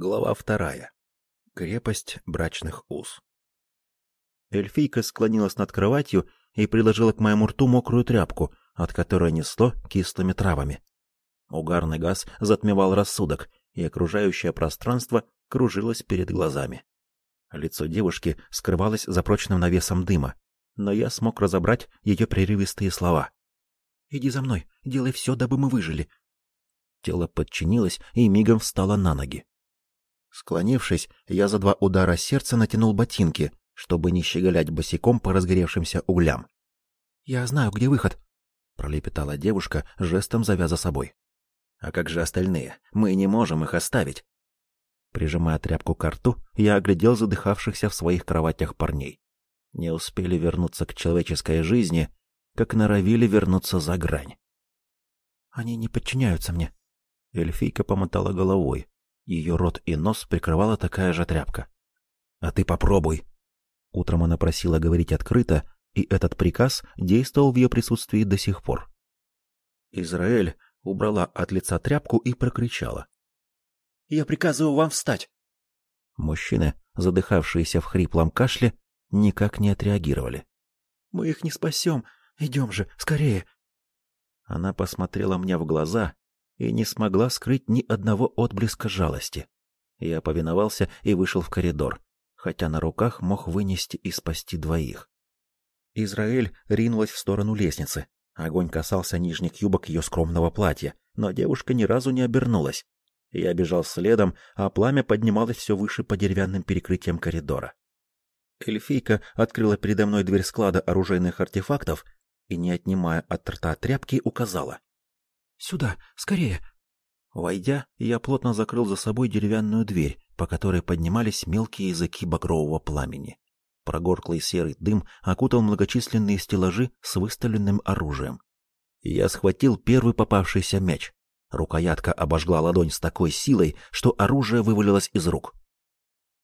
Глава вторая. Крепость брачных уз. Эльфийка склонилась над кроватью и приложила к моему рту мокрую тряпку, от которой несло кислыми травами. Угарный газ затмевал рассудок, и окружающее пространство кружилось перед глазами. Лицо девушки скрывалось за прочным навесом дыма, но я смог разобрать ее прерывистые слова. «Иди за мной, делай все, дабы мы выжили». Тело подчинилось и мигом встало на ноги. Склонившись, я за два удара сердца натянул ботинки, чтобы не щеголять босиком по разгоревшимся углям. «Я знаю, где выход», — пролепетала девушка, жестом завяза собой. «А как же остальные? Мы не можем их оставить». Прижимая тряпку к рту, я оглядел задыхавшихся в своих кроватях парней. Не успели вернуться к человеческой жизни, как норовили вернуться за грань. «Они не подчиняются мне», — эльфийка помотала головой. Ее рот и нос прикрывала такая же тряпка. «А ты попробуй!» Утром она просила говорить открыто, и этот приказ действовал в ее присутствии до сих пор. Израиль убрала от лица тряпку и прокричала. «Я приказываю вам встать!» Мужчины, задыхавшиеся в хриплом кашле, никак не отреагировали. «Мы их не спасем! Идем же, скорее!» Она посмотрела мне в глаза и не смогла скрыть ни одного отблеска жалости. Я повиновался и вышел в коридор, хотя на руках мог вынести и спасти двоих. Израиль ринулась в сторону лестницы. Огонь касался нижних юбок ее скромного платья, но девушка ни разу не обернулась. Я бежал следом, а пламя поднималось все выше по деревянным перекрытиям коридора. Эльфийка открыла передо мной дверь склада оружейных артефактов и, не отнимая от рта тряпки, указала. «Сюда, скорее!» Войдя, я плотно закрыл за собой деревянную дверь, по которой поднимались мелкие языки багрового пламени. Прогорклый серый дым окутал многочисленные стеллажи с выставленным оружием. Я схватил первый попавшийся мяч. Рукоятка обожгла ладонь с такой силой, что оружие вывалилось из рук.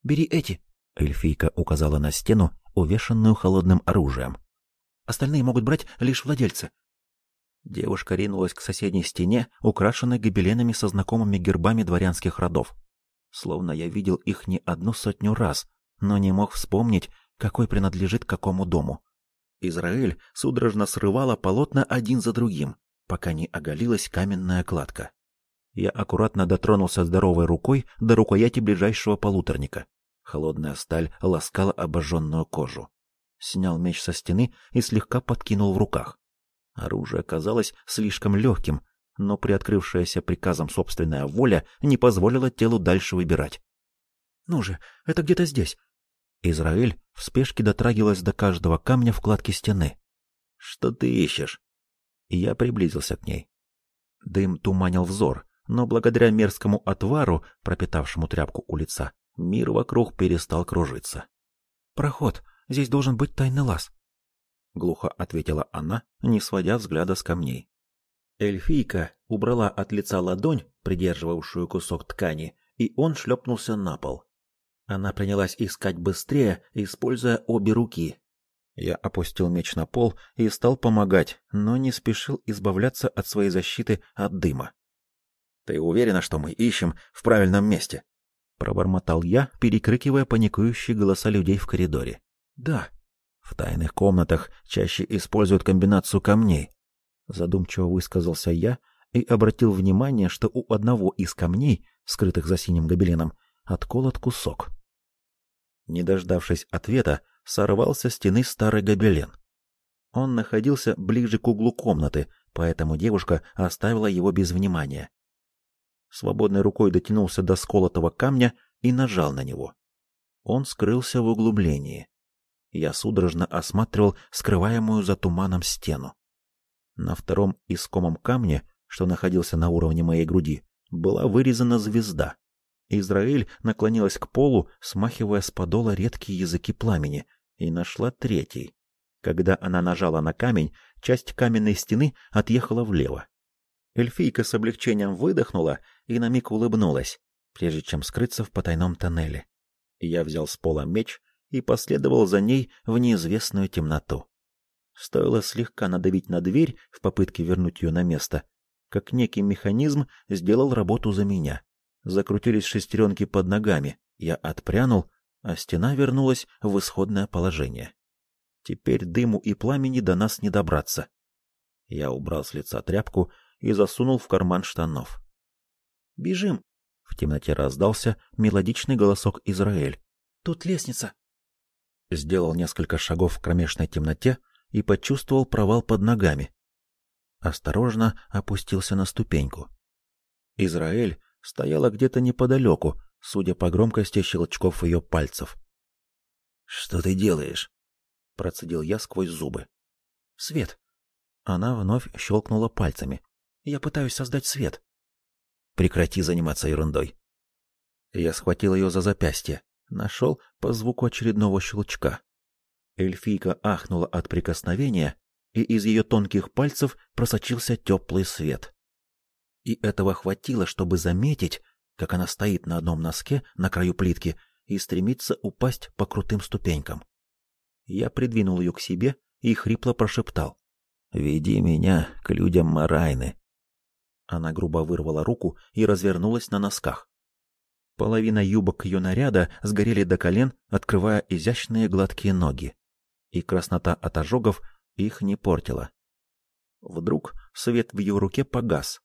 «Бери эти!» — эльфийка указала на стену, увешанную холодным оружием. «Остальные могут брать лишь владельцы. Девушка ринулась к соседней стене, украшенной гобеленами со знакомыми гербами дворянских родов. Словно я видел их не одну сотню раз, но не мог вспомнить, какой принадлежит какому дому. Израиль судорожно срывала полотна один за другим, пока не оголилась каменная кладка. Я аккуратно дотронулся здоровой рукой до рукояти ближайшего полуторника. Холодная сталь ласкала обожженную кожу. Снял меч со стены и слегка подкинул в руках. Оружие казалось слишком легким, но приоткрывшаяся приказом собственная воля не позволила телу дальше выбирать. «Ну же, это где-то здесь!» Израиль в спешке дотрагивалась до каждого камня в кладке стены. «Что ты ищешь?» Я приблизился к ней. Дым туманил взор, но благодаря мерзкому отвару, пропитавшему тряпку у лица, мир вокруг перестал кружиться. «Проход. Здесь должен быть тайный лаз. — глухо ответила она, не сводя взгляда с камней. Эльфийка убрала от лица ладонь, придерживавшую кусок ткани, и он шлепнулся на пол. Она принялась искать быстрее, используя обе руки. Я опустил меч на пол и стал помогать, но не спешил избавляться от своей защиты от дыма. «Ты уверена, что мы ищем в правильном месте?» — пробормотал я, перекрикивая паникующие голоса людей в коридоре. «Да», в тайных комнатах чаще используют комбинацию камней. Задумчиво высказался я и обратил внимание, что у одного из камней, скрытых за синим гобеленом, отколот кусок. Не дождавшись ответа, сорвался с стены старый гобелен. Он находился ближе к углу комнаты, поэтому девушка оставила его без внимания. Свободной рукой дотянулся до сколотого камня и нажал на него. Он скрылся в углублении. Я судорожно осматривал скрываемую за туманом стену. На втором искомом камне, что находился на уровне моей груди, была вырезана звезда. Израиль наклонилась к полу, смахивая с подола редкие языки пламени, и нашла третий. Когда она нажала на камень, часть каменной стены отъехала влево. Эльфийка с облегчением выдохнула и на миг улыбнулась, прежде чем скрыться в потайном тоннеле. Я взял с пола меч и последовал за ней в неизвестную темноту. Стоило слегка надавить на дверь в попытке вернуть ее на место, как некий механизм сделал работу за меня. Закрутились шестеренки под ногами. Я отпрянул, а стена вернулась в исходное положение. Теперь дыму и пламени до нас не добраться. Я убрал с лица тряпку и засунул в карман штанов. «Бежим!» — в темноте раздался мелодичный голосок Израиль. «Тут лестница!» Сделал несколько шагов в кромешной темноте и почувствовал провал под ногами. Осторожно опустился на ступеньку. Израиль стояла где-то неподалеку, судя по громкости щелчков ее пальцев. «Что ты делаешь?» — процедил я сквозь зубы. «Свет!» Она вновь щелкнула пальцами. «Я пытаюсь создать свет». «Прекрати заниматься ерундой». Я схватил ее за запястье, нашел по звуку очередного щелчка. Эльфийка ахнула от прикосновения, и из ее тонких пальцев просочился теплый свет. И этого хватило, чтобы заметить, как она стоит на одном носке на краю плитки и стремится упасть по крутым ступенькам. Я придвинул ее к себе и хрипло прошептал. «Веди меня к людям Марайны». Она грубо вырвала руку и развернулась на носках. Половина юбок ее наряда сгорели до колен, открывая изящные гладкие ноги. И краснота от ожогов их не портила. Вдруг свет в ее руке погас.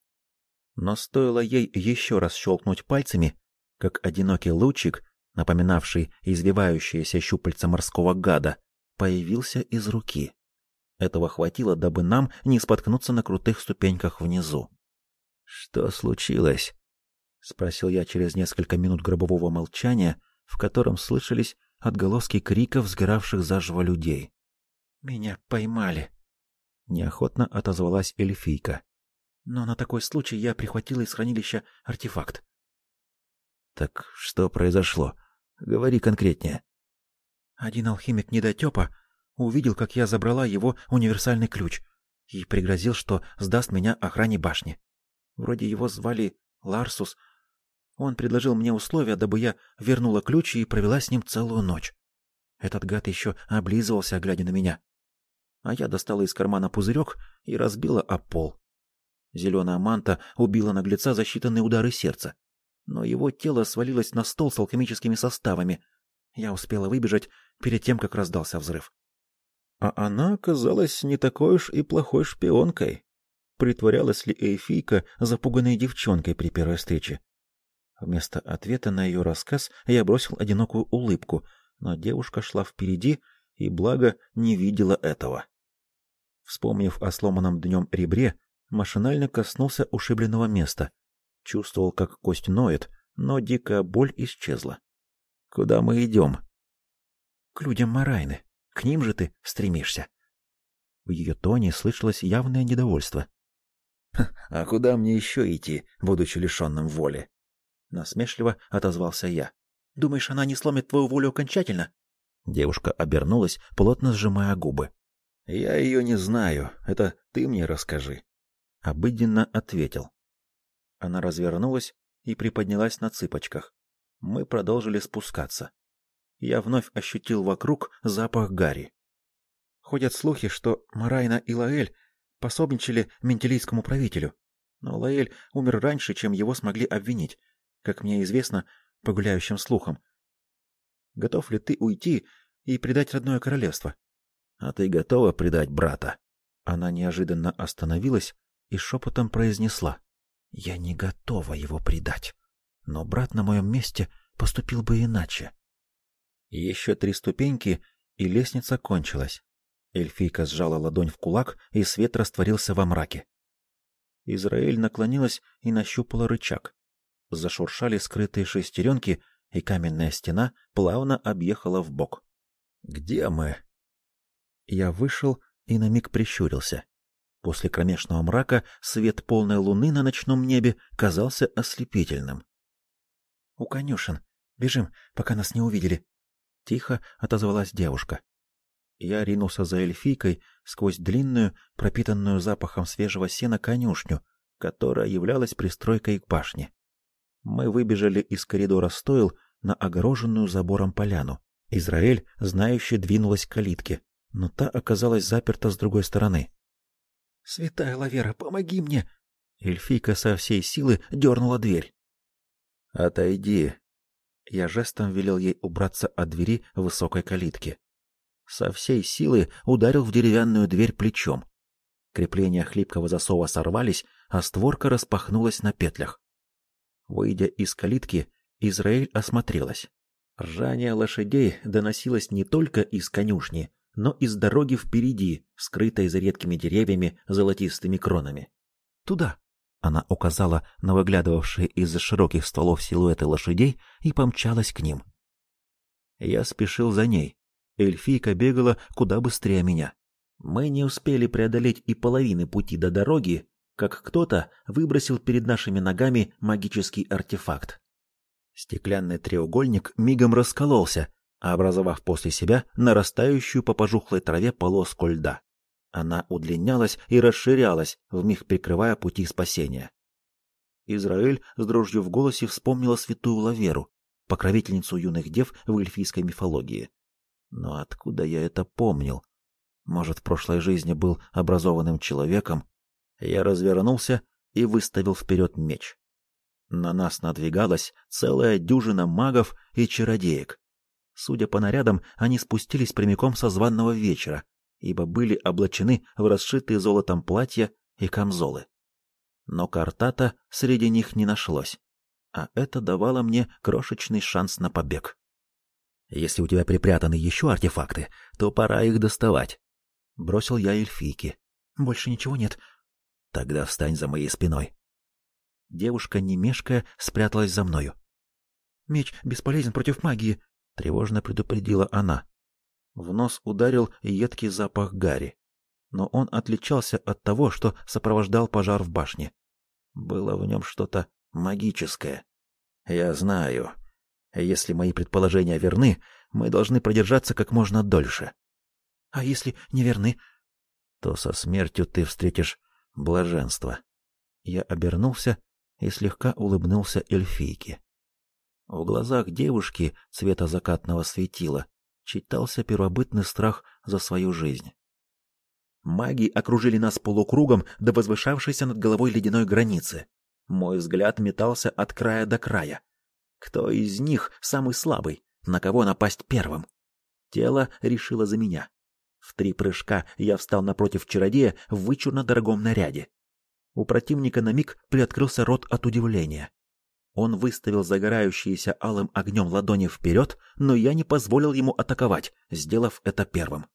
Но стоило ей еще раз щелкнуть пальцами, как одинокий лучик, напоминавший извивающееся щупальца морского гада, появился из руки. Этого хватило, дабы нам не споткнуться на крутых ступеньках внизу. «Что случилось?» — спросил я через несколько минут гробового молчания, в котором слышались отголоски криков сгоравших заживо людей. «Меня поймали!» — неохотно отозвалась эльфийка. «Но на такой случай я прихватила из хранилища артефакт». «Так что произошло? Говори конкретнее». Один алхимик недотепа увидел, как я забрала его универсальный ключ и пригрозил, что сдаст меня охране башни. Вроде его звали Ларсус. Он предложил мне условия, дабы я вернула ключ и провела с ним целую ночь. Этот гад еще облизывался, глядя на меня. А я достала из кармана пузырек и разбила о пол. Зеленая манта убила наглеца за считанные удары сердца. Но его тело свалилось на стол с алхимическими составами. Я успела выбежать перед тем, как раздался взрыв. А она оказалась не такой уж и плохой шпионкой. Притворялась ли Эйфийка запуганной девчонкой при первой встрече? Вместо ответа на ее рассказ я бросил одинокую улыбку, но девушка шла впереди и, благо, не видела этого. Вспомнив о сломанном днем ребре, машинально коснулся ушибленного места. Чувствовал, как кость ноет, но дикая боль исчезла. «Куда мы идем?» «К людям Марайны. К ним же ты стремишься». В ее тоне слышалось явное недовольство. «А куда мне еще идти, будучи лишенным воли?» Насмешливо отозвался я. «Думаешь, она не сломит твою волю окончательно?» Девушка обернулась, плотно сжимая губы. «Я ее не знаю. Это ты мне расскажи». Обыденно ответил. Она развернулась и приподнялась на цыпочках. Мы продолжили спускаться. Я вновь ощутил вокруг запах гари. Ходят слухи, что Марайна и Лаэль пособничали ментилийскому правителю. Но Лаэль умер раньше, чем его смогли обвинить, как мне известно по гуляющим слухам. Готов ли ты уйти и предать родное королевство? А ты готова предать брата? Она неожиданно остановилась и шепотом произнесла. Я не готова его предать. Но брат на моем месте поступил бы иначе. Еще три ступеньки, и лестница кончилась. Эльфийка сжала ладонь в кулак, и свет растворился во мраке. Израиль наклонилась и нащупала рычаг. Зашуршали скрытые шестеренки, и каменная стена плавно объехала в бок. «Где мы?» Я вышел и на миг прищурился. После кромешного мрака свет полной луны на ночном небе казался ослепительным. «У конюшен. Бежим, пока нас не увидели», — тихо отозвалась девушка. Я ринулся за эльфийкой сквозь длинную, пропитанную запахом свежего сена конюшню, которая являлась пристройкой к башне. Мы выбежали из коридора стойл на огороженную забором поляну. Израиль, знающий, двинулась к калитке, но та оказалась заперта с другой стороны. «Святая Лавера, помоги мне!» Эльфийка со всей силы дернула дверь. Отойди. Я жестом велел ей убраться от двери высокой калитки. Со всей силы ударил в деревянную дверь плечом. Крепления хлипкого засова сорвались, а створка распахнулась на петлях. Выйдя из калитки, Израиль осмотрелась. Ржание лошадей доносилось не только из конюшни, но и с дороги впереди, скрытой за редкими деревьями золотистыми кронами. «Туда!» — она указала на выглядывавшие из-за широких стволов силуэты лошадей и помчалась к ним. Я спешил за ней. Эльфийка бегала куда быстрее меня. Мы не успели преодолеть и половины пути до дороги, как кто-то выбросил перед нашими ногами магический артефакт. Стеклянный треугольник мигом раскололся, образовав после себя нарастающую по пожухлой траве полоску льда. Она удлинялась и расширялась, вмиг прикрывая пути спасения. Израиль с дрожью в голосе вспомнила святую Лаверу, покровительницу юных дев в эльфийской мифологии. Но откуда я это помнил? Может, в прошлой жизни был образованным человеком? Я развернулся и выставил вперед меч. На нас надвигалась целая дюжина магов и чародеек. Судя по нарядам, они спустились прямиком со званного вечера, ибо были облачены в расшитые золотом платья и камзолы. Но картата среди них не нашлось, а это давало мне крошечный шанс на побег. Если у тебя припрятаны еще артефакты, то пора их доставать. Бросил я эльфийке. Больше ничего нет. Тогда встань за моей спиной. Девушка, не мешкая, спряталась за мною. «Меч бесполезен против магии», — тревожно предупредила она. В нос ударил едкий запах гари. Но он отличался от того, что сопровождал пожар в башне. Было в нем что-то магическое. Я знаю. Если мои предположения верны, мы должны продержаться как можно дольше. А если не верны? То со смертью ты встретишь блаженство. Я обернулся и слегка улыбнулся эльфийке. В глазах девушки цвета закатного светила читался первобытный страх за свою жизнь. Маги окружили нас полукругом до возвышавшейся над головой ледяной границы. Мой взгляд метался от края до края. Кто из них самый слабый? На кого напасть первым? Тело решило за меня. В три прыжка я встал напротив чародея в вычурно дорогом наряде. У противника на миг приоткрылся рот от удивления. Он выставил загорающиеся алым огнем ладони вперед, но я не позволил ему атаковать, сделав это первым.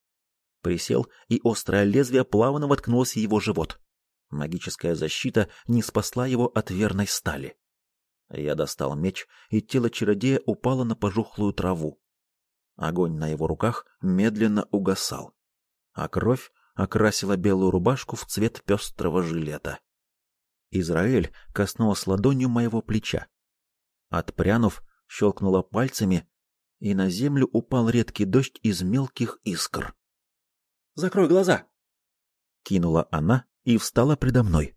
Присел, и острое лезвие плавно воткнулось в его живот. Магическая защита не спасла его от верной стали. Я достал меч, и тело чародея упало на пожухлую траву. Огонь на его руках медленно угасал, а кровь окрасила белую рубашку в цвет пестрого жилета. Израиль коснулась ладонью моего плеча. Отпрянув, щелкнула пальцами, и на землю упал редкий дождь из мелких искр. «Закрой глаза!» Кинула она и встала предо мной.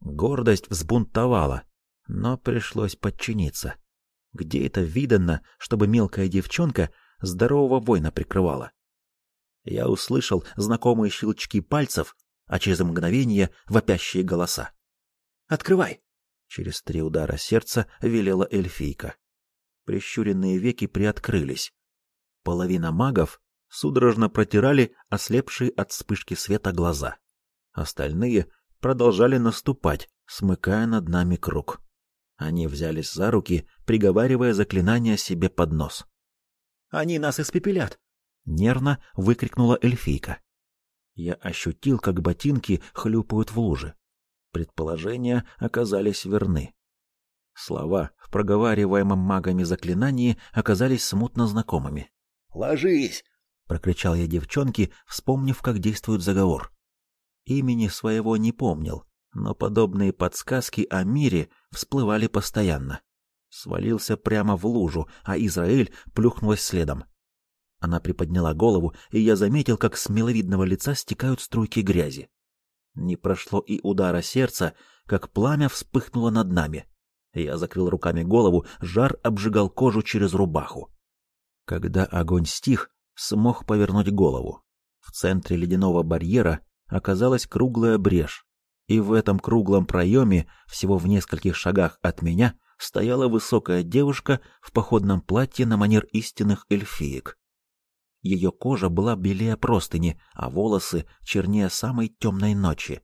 Гордость взбунтовала, но пришлось подчиниться. Где это видано, чтобы мелкая девчонка здорового воина прикрывала? Я услышал знакомые щелчки пальцев, а через мгновение вопящие голоса. «Открывай!» Через три удара сердца велела эльфийка. Прищуренные веки приоткрылись. Половина магов судорожно протирали ослепшие от вспышки света глаза. Остальные продолжали наступать, смыкая над нами круг. Они взялись за руки, приговаривая заклинания себе под нос. «Они нас испепелят!» — нервно выкрикнула эльфийка. Я ощутил, как ботинки хлюпают в луже. Предположения оказались верны. Слова в проговариваемом магами заклинании оказались смутно знакомыми. «Ложись!» — прокричал я девчонке, вспомнив, как действует заговор. Имени своего не помнил, но подобные подсказки о мире всплывали постоянно. Свалился прямо в лужу, а Израиль плюхнулась следом. Она приподняла голову, и я заметил, как с миловидного лица стекают струйки грязи. Не прошло и удара сердца, как пламя вспыхнуло над нами. Я закрыл руками голову, жар обжигал кожу через рубаху. Когда огонь стих, смог повернуть голову. В центре ледяного барьера оказалась круглая брешь, и в этом круглом проеме, всего в нескольких шагах от меня, стояла высокая девушка в походном платье на манер истинных эльфиек. Ее кожа была белее простыни, а волосы чернее самой темной ночи.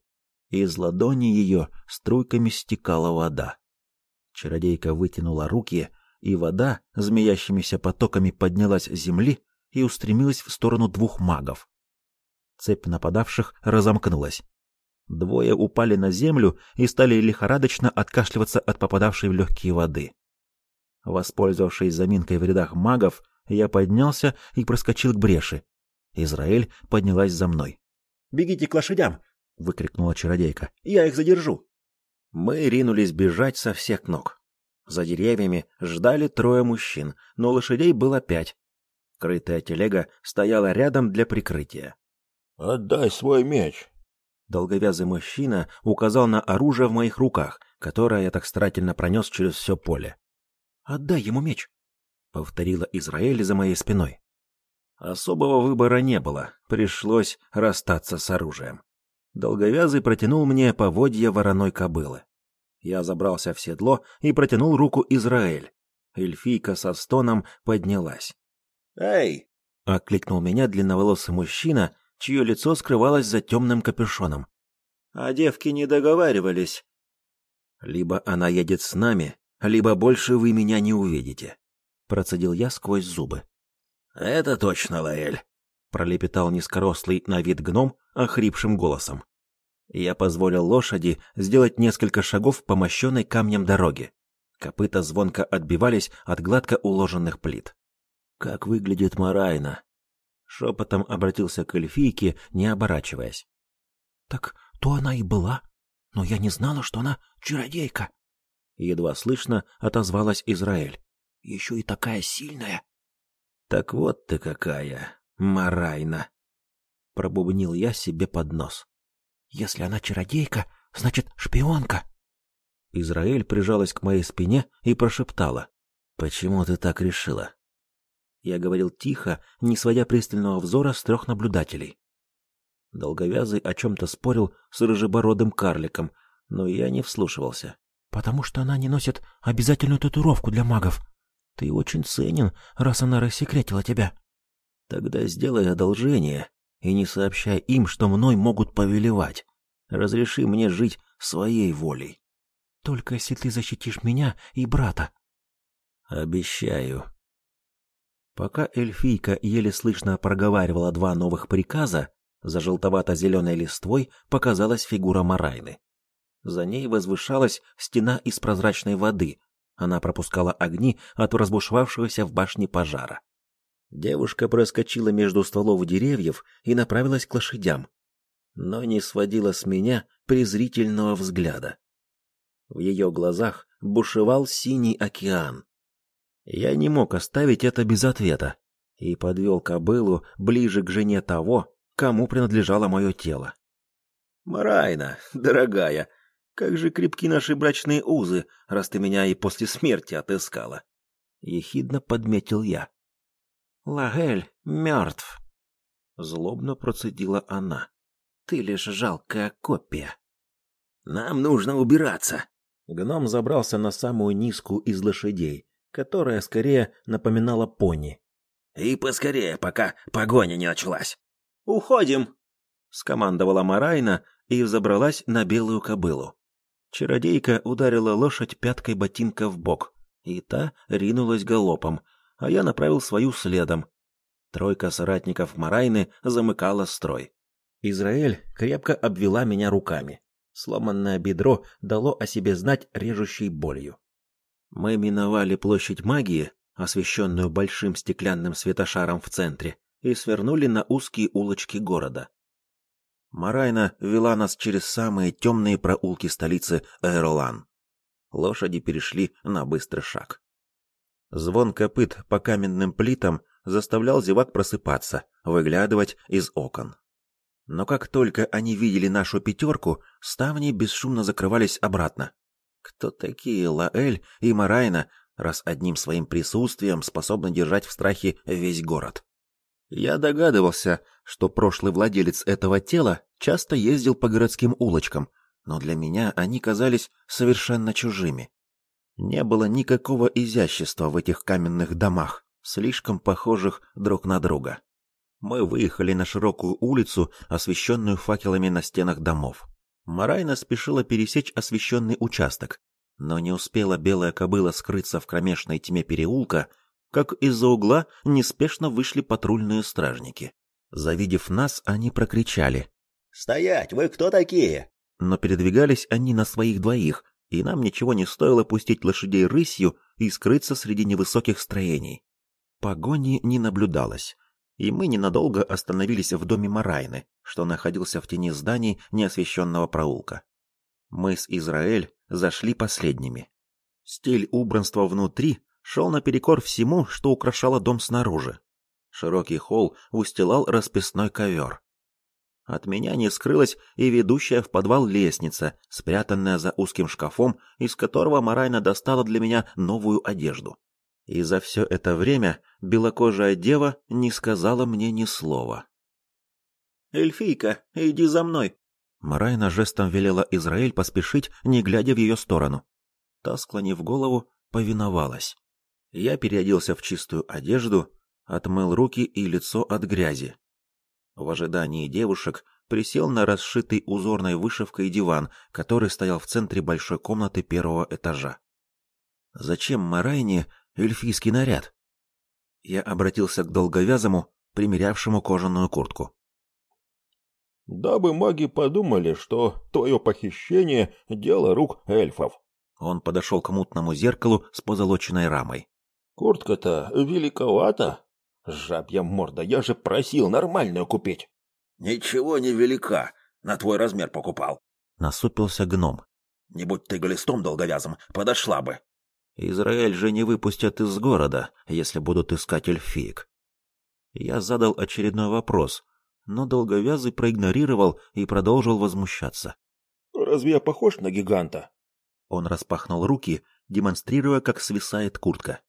Из ладони ее струйками стекала вода. Чародейка вытянула руки, и вода змеящимися потоками поднялась с земли и устремилась в сторону двух магов. Цепь нападавших разомкнулась. Двое упали на землю и стали лихорадочно откашливаться от попадавшей в легкие воды. Воспользовавшись заминкой в рядах магов, я поднялся и проскочил к бреши. Израиль поднялась за мной. «Бегите к лошадям!» — выкрикнула чародейка. «Я их задержу!» Мы ринулись бежать со всех ног. За деревьями ждали трое мужчин, но лошадей было пять. Крытая телега стояла рядом для прикрытия. «Отдай свой меч!» Долговязый мужчина указал на оружие в моих руках, которое я так старательно пронес через все поле. «Отдай ему меч!» — повторила Израиль за моей спиной. Особого выбора не было, пришлось расстаться с оружием. Долговязый протянул мне поводья вороной кобылы. Я забрался в седло и протянул руку Израиль. Эльфийка со стоном поднялась. «Эй!» — окликнул меня длинноволосый мужчина, чье лицо скрывалось за темным капюшоном. «А девки не договаривались». «Либо она едет с нами, либо больше вы меня не увидите», — процедил я сквозь зубы. «Это точно, Лаэль», — пролепетал низкорослый на вид гном охрипшим голосом. Я позволил лошади сделать несколько шагов по мощенной камнем дороге. Копыта звонко отбивались от гладко уложенных плит. «Как выглядит Марайна?» Шепотом обратился к эльфийке, не оборачиваясь. «Так то она и была, но я не знала, что она чародейка». Едва слышно отозвалась Израиль. «Еще и такая сильная». «Так вот ты какая, Марайна!» Пробубнил я себе под нос. «Если она чародейка, значит шпионка». Израиль прижалась к моей спине и прошептала. «Почему ты так решила?» Я говорил тихо, не сводя пристального взора с трех наблюдателей. Долговязый о чем-то спорил с рыжебородым карликом, но я не вслушивался. «Потому что она не носит обязательную татуировку для магов. Ты очень ценен, раз она рассекретила тебя». «Тогда сделай одолжение и не сообщай им, что мной могут повелевать. Разреши мне жить своей волей». «Только если ты защитишь меня и брата». «Обещаю», Пока эльфийка еле слышно проговаривала два новых приказа, за желтовато-зеленой листвой показалась фигура Марайны. За ней возвышалась стена из прозрачной воды. Она пропускала огни от разбушевавшегося в башне пожара. Девушка проскочила между стволов деревьев и направилась к лошадям, но не сводила с меня презрительного взгляда. В ее глазах бушевал синий океан. Я не мог оставить это без ответа и подвел кобылу ближе к жене того, кому принадлежало мое тело. «Марайна, дорогая, как же крепки наши брачные узы, раз ты меня и после смерти отыскала!» Ехидно подметил я. «Лагель мертв!» Злобно процедила она. «Ты лишь жалкая копия!» «Нам нужно убираться!» Гном забрался на самую низкую из лошадей, которая скорее напоминала пони. «И поскорее, пока погоня не началась!» «Уходим!» — скомандовала Марайна и взобралась на белую кобылу. Чародейка ударила лошадь пяткой ботинка в бок, и та ринулась галопом, а я направил свою следом. Тройка соратников Марайны замыкала строй. Израиль крепко обвела меня руками. Сломанное бедро дало о себе знать режущей болью. Мы миновали площадь магии, освещенную большим стеклянным светошаром в центре, и свернули на узкие улочки города. Марайна вела нас через самые темные проулки столицы Эролан. Лошади перешли на быстрый шаг. Звон копыт по каменным плитам заставлял зевак просыпаться, выглядывать из окон. Но как только они видели нашу пятерку, ставни бесшумно закрывались обратно. Кто такие Лаэль и Марайна, раз одним своим присутствием способны держать в страхе весь город? Я догадывался, что прошлый владелец этого тела часто ездил по городским улочкам, но для меня они казались совершенно чужими. Не было никакого изящества в этих каменных домах, слишком похожих друг на друга. Мы выехали на широкую улицу, освещенную факелами на стенах домов. Марайна спешила пересечь освещенный участок, но не успела белая кобыла скрыться в кромешной тьме переулка, как из-за угла неспешно вышли патрульные стражники. Завидев нас, они прокричали. «Стоять! Вы кто такие?» Но передвигались они на своих двоих, и нам ничего не стоило пустить лошадей рысью и скрыться среди невысоких строений. Погони не наблюдалось, и мы ненадолго остановились в доме Марайны, что находился в тени зданий неосвещенного проулка. Мы с Израиль зашли последними. Стиль убранства внутри шел наперекор всему, что украшало дом снаружи. Широкий холл устилал расписной ковер. От меня не скрылась и ведущая в подвал лестница, спрятанная за узким шкафом, из которого Марайна достала для меня новую одежду. И за все это время белокожая дева не сказала мне ни слова. «Эльфийка, иди за мной!» Марайна жестом велела Израиль поспешить, не глядя в ее сторону. Та, склонив голову, повиновалась. Я переоделся в чистую одежду, отмыл руки и лицо от грязи. В ожидании девушек присел на расшитый узорной вышивкой диван, который стоял в центре большой комнаты первого этажа. Зачем Марайне эльфийский наряд? Я обратился к долговязому, примерявшему кожаную куртку. Дабы маги подумали, что твое похищение — дело рук эльфов. Он подошел к мутному зеркалу с позолоченной рамой. Куртка-то великовата. Жабья морда, я же просил нормальную купить. Ничего не велика, на твой размер покупал. Насупился гном. Не будь ты глистом долговязым, подошла бы. Израиль же не выпустят из города, если будут искать эльфиек. Я задал очередной вопрос, но долговязый проигнорировал и продолжил возмущаться. Разве я похож на гиганта? Он распахнул руки, демонстрируя, как свисает куртка.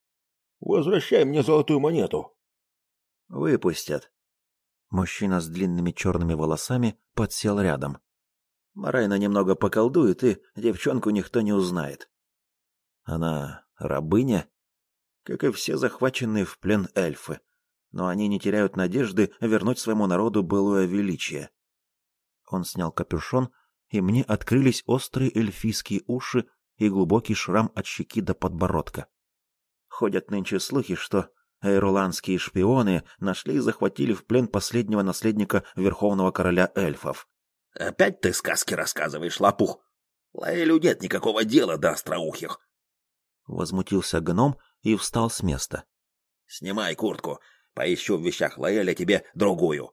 Возвращай мне золотую монету. Выпустят. Мужчина с длинными черными волосами подсел рядом. Марайна немного поколдует, и девчонку никто не узнает. Она рабыня? Как и все захваченные в плен эльфы. Но они не теряют надежды вернуть своему народу былое величие. Он снял капюшон, и мне открылись острые эльфийские уши и глубокий шрам от щеки до подбородка. Ходят нынче слухи, что эйруландские шпионы нашли и захватили в плен последнего наследника верховного короля эльфов. Опять ты сказки рассказываешь, лопух. Лаэлю нет никакого дела до остроухих. Возмутился гном и встал с места. Снимай куртку, поищу в вещах Лаэля тебе другую.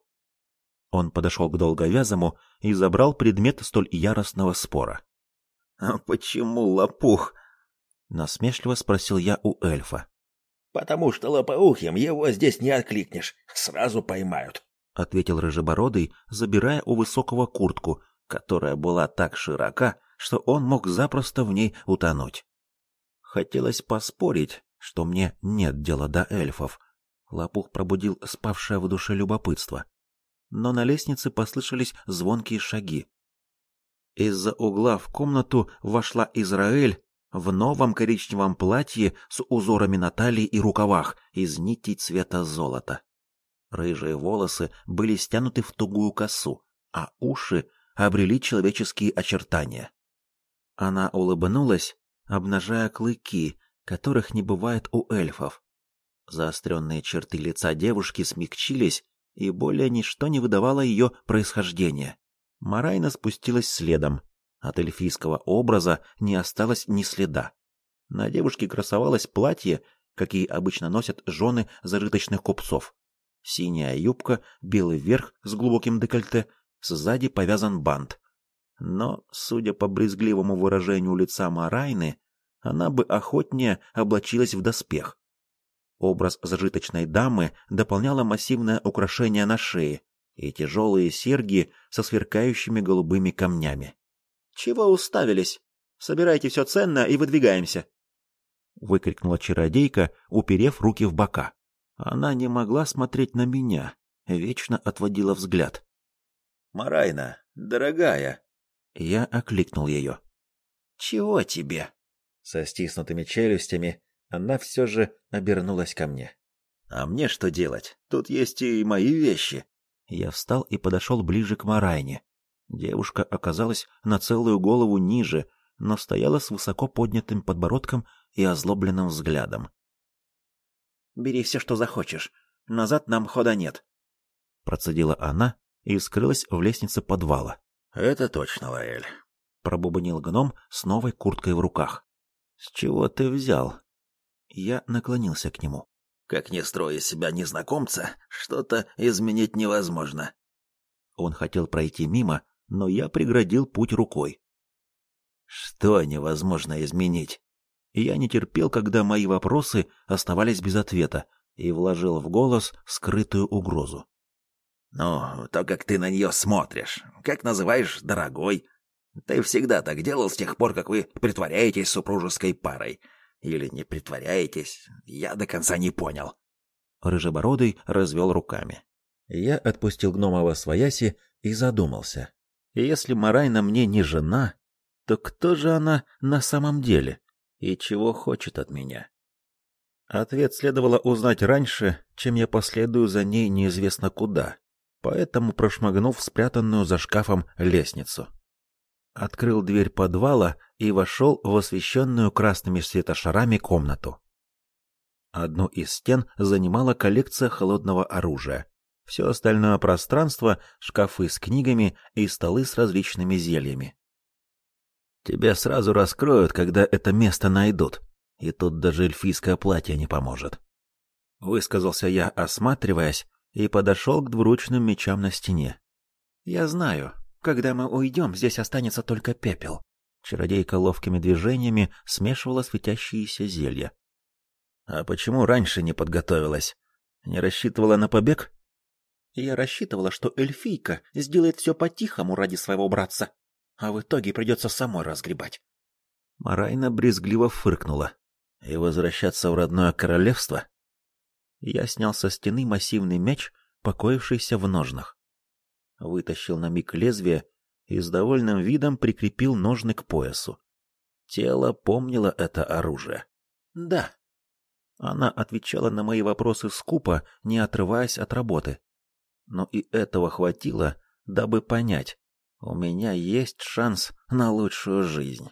Он подошел к долговязому и забрал предмет столь яростного спора. «А почему лопух?» — насмешливо спросил я у эльфа. «Потому что лопоухим его здесь не откликнешь, сразу поймают», — ответил Рыжебородый, забирая у высокого куртку, которая была так широка, что он мог запросто в ней утонуть. Хотелось поспорить, что мне нет дела до эльфов. Лопух пробудил спавшее в душе любопытство. Но на лестнице послышались звонкие шаги. Из-за угла в комнату вошла Израиль в новом коричневом платье с узорами на талии и рукавах из нитей цвета золота. Рыжие волосы были стянуты в тугую косу, а уши обрели человеческие очертания. Она улыбнулась, обнажая клыки, которых не бывает у эльфов. Заостренные черты лица девушки смягчились, и более ничто не выдавало ее происхождения. Марайна спустилась следом, от эльфийского образа не осталось ни следа. На девушке красовалось платье, какие обычно носят жены зажиточных купцов. Синяя юбка, белый верх с глубоким декольте, сзади повязан бант. Но, судя по брезгливому выражению лица Марайны, она бы охотнее облачилась в доспех. Образ зажиточной дамы дополняло массивное украшение на шее и тяжелые серьги со сверкающими голубыми камнями. «Чего уставились? Собирайте все ценное и выдвигаемся!» Выкрикнула чародейка, уперев руки в бока. Она не могла смотреть на меня, вечно отводила взгляд. «Марайна, дорогая!» Я окликнул ее. «Чего тебе?» Со стиснутыми челюстями она все же обернулась ко мне. «А мне что делать? Тут есть и мои вещи». Я встал и подошел ближе к Марайне. Девушка оказалась на целую голову ниже, но стояла с высоко поднятым подбородком и озлобленным взглядом. «Бери все, что захочешь. Назад нам хода нет», — процедила она и скрылась в лестнице подвала. «Это точно, Лаэль», — пробубнил гном с новой курткой в руках. «С чего ты взял?» Я наклонился к нему. «Как не строя себя незнакомца, что-то изменить невозможно». Он хотел пройти мимо, но я преградил путь рукой. Что невозможно изменить? Я не терпел, когда мои вопросы оставались без ответа, и вложил в голос скрытую угрозу. «Ну, то, как ты на нее смотришь, как называешь «дорогой», ты всегда так делал с тех пор, как вы притворяетесь супружеской парой. Или не притворяетесь, я до конца не понял». Рыжебородый развел руками. Я отпустил гнома во свояси и задумался. Если Марайна мне не жена, то кто же она на самом деле и чего хочет от меня? Ответ следовало узнать раньше, чем я последую за ней неизвестно куда, поэтому прошмыгнув спрятанную за шкафом лестницу. Открыл дверь подвала и вошел в освещенную красными светошарами комнату. Одну из стен занимала коллекция холодного оружия. Все остальное пространство — шкафы с книгами и столы с различными зельями. Тебя сразу раскроют, когда это место найдут, и тут даже эльфийское платье не поможет. Высказался я, осматриваясь, и подошел к двуручным мечам на стене. «Я знаю, когда мы уйдем, здесь останется только пепел». Чародейка ловкими движениями смешивала светящиеся зелья. «А почему раньше не подготовилась? Не рассчитывала на побег?» Я рассчитывала, что эльфийка сделает все по-тихому ради своего братца, а в итоге придется самой разгребать. Марайна брезгливо фыркнула. И возвращаться в родное королевство? Я снял со стены массивный меч, покоившийся в ножнах. Вытащил на миг лезвие и с довольным видом прикрепил ножны к поясу. Тело помнило это оружие. «Да». Она отвечала на мои вопросы скупо, не отрываясь от работы но и этого хватило, дабы понять, у меня есть шанс на лучшую жизнь.